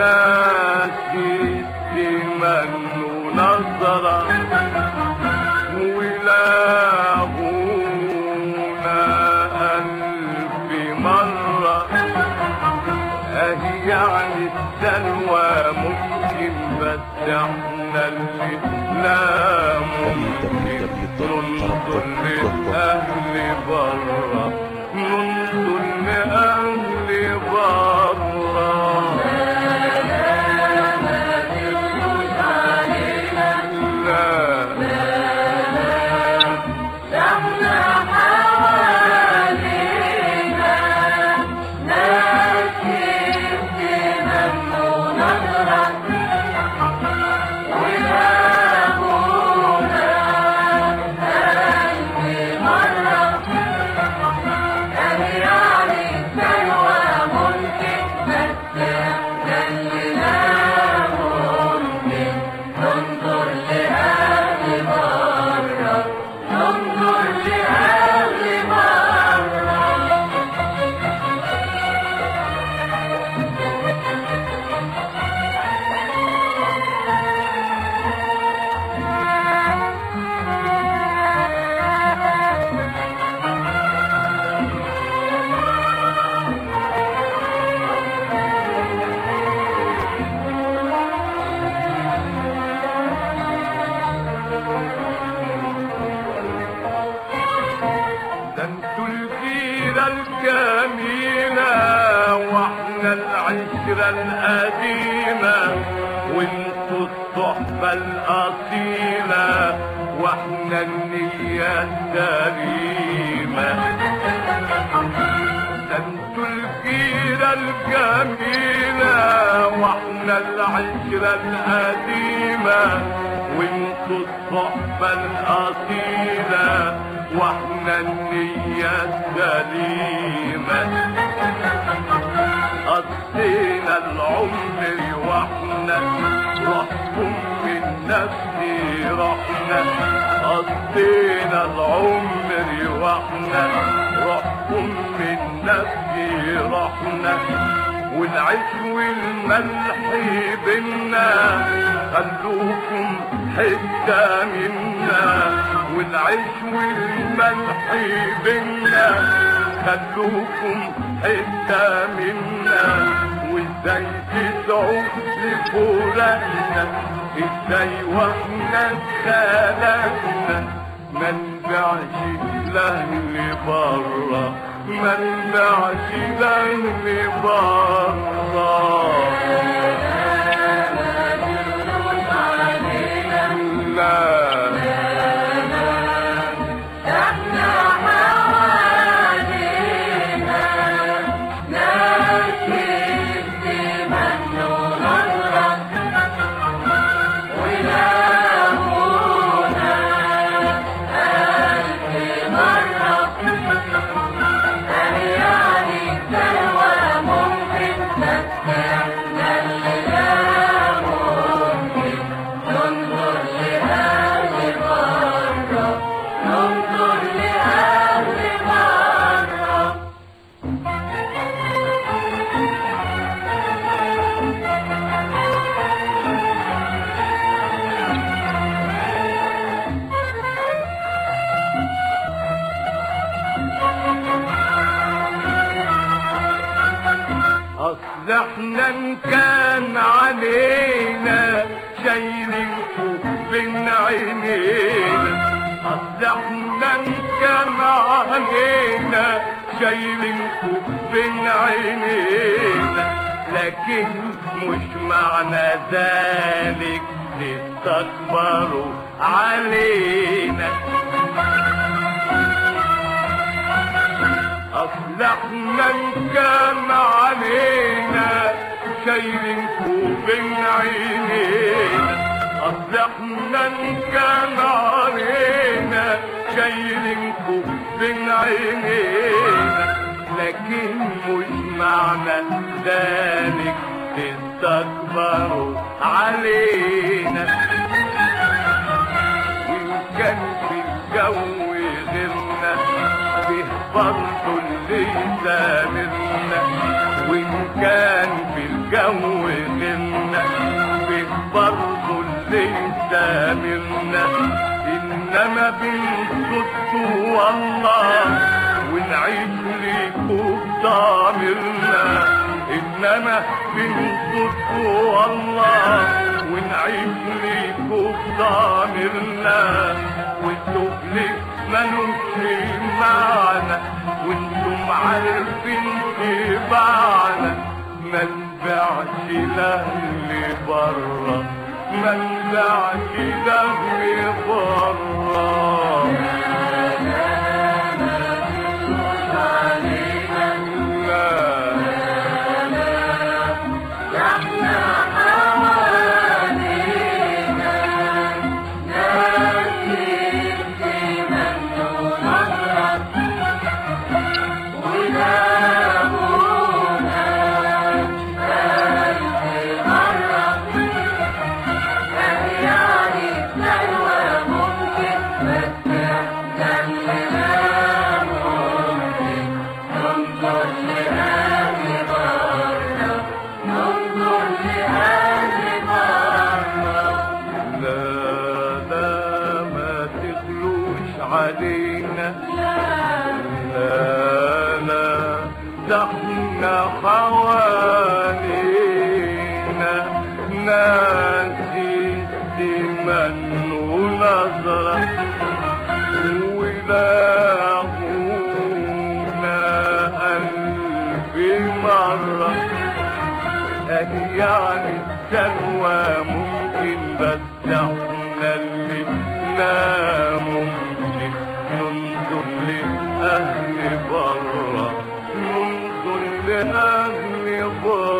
الناس لمن نصر ولاهونا ألف مرة أهي يعني السلوى ممكن بس احنا ممكن ننصر لأهل بره القديمة وانتوا الصحبة الأصيلة واحنا النية السليمة ده انتوا الجيرة الجميلة واحنا العشرة القديمة وانتوا الصحبة الأصيلة واحنا النية السليمة قضينا العمر واحنا روحكم من نفسي رحنا. قضينا العمر واحنا روحكم من نفسي رحنا. والعيش والملح بينا خلوكم حتة منا. والعيش والملح بينا خلوكم حتة منا وازاي تدعوا لفراقنا ازاي واحنا اتخلقنا ما نبيعش الاهل بره ما نبيعش الاهل بره احنا كان علينا شايلينكم بين عينينا اصل احنا كان علينا شايلينكم بين عينينا لكن مش معنى ذلك تستكبروا علينا. اصل كان علينا شايلينكوا بين عينينا اصل احنا كان علينا شايلينكوا بين عينينا لكن مش معنى ذلك تستكبروا علينا وإن كان في الجو غيرنا به برضه وإن كان في الجو غيرنا به برضه اللي يسامرنا إنما بنصد والله ونعيش ليكوا بضامرنا اننا بنصد والله ونعيش ليكوا بضامرنا والسفلك ملوش معانا وانتم عارفين طباعنا ما نبعش لاهل برا ما نبعش لاهل برا علينا لا لا ده احنا حوالينا ناس من ونظرة ولاقونا ألف مرة. يعني سلوى ممكن، بس احنا اللي لا أهلي أهلي برا ينظر لأهلي برا